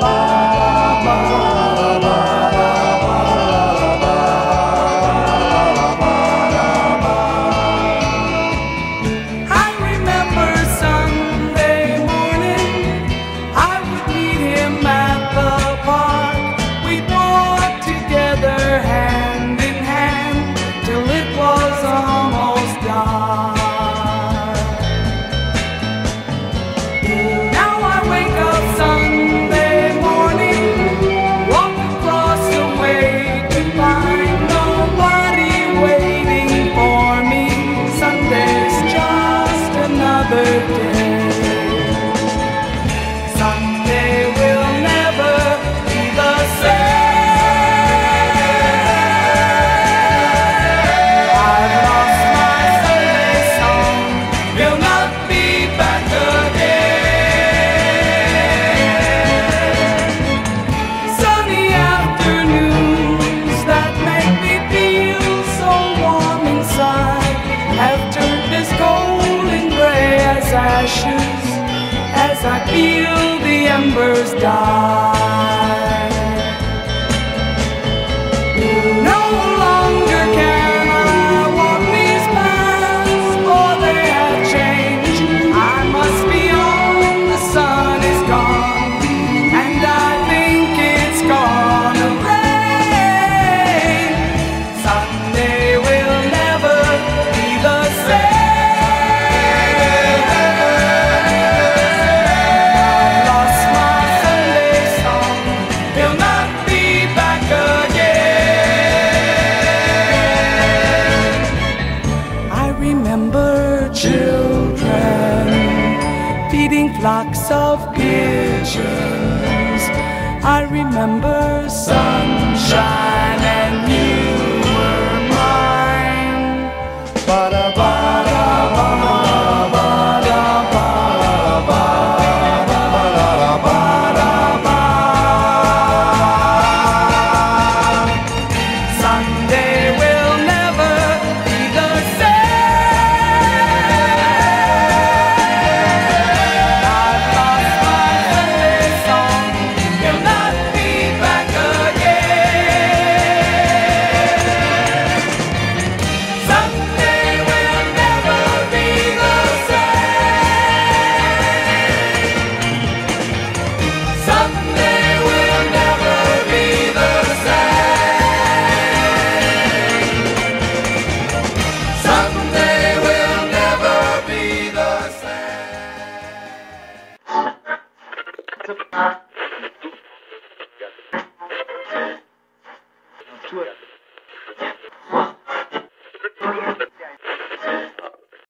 Bye. ashes as I feel the embers die. children, feeding flocks of pigeons. I remember sunshine. to it.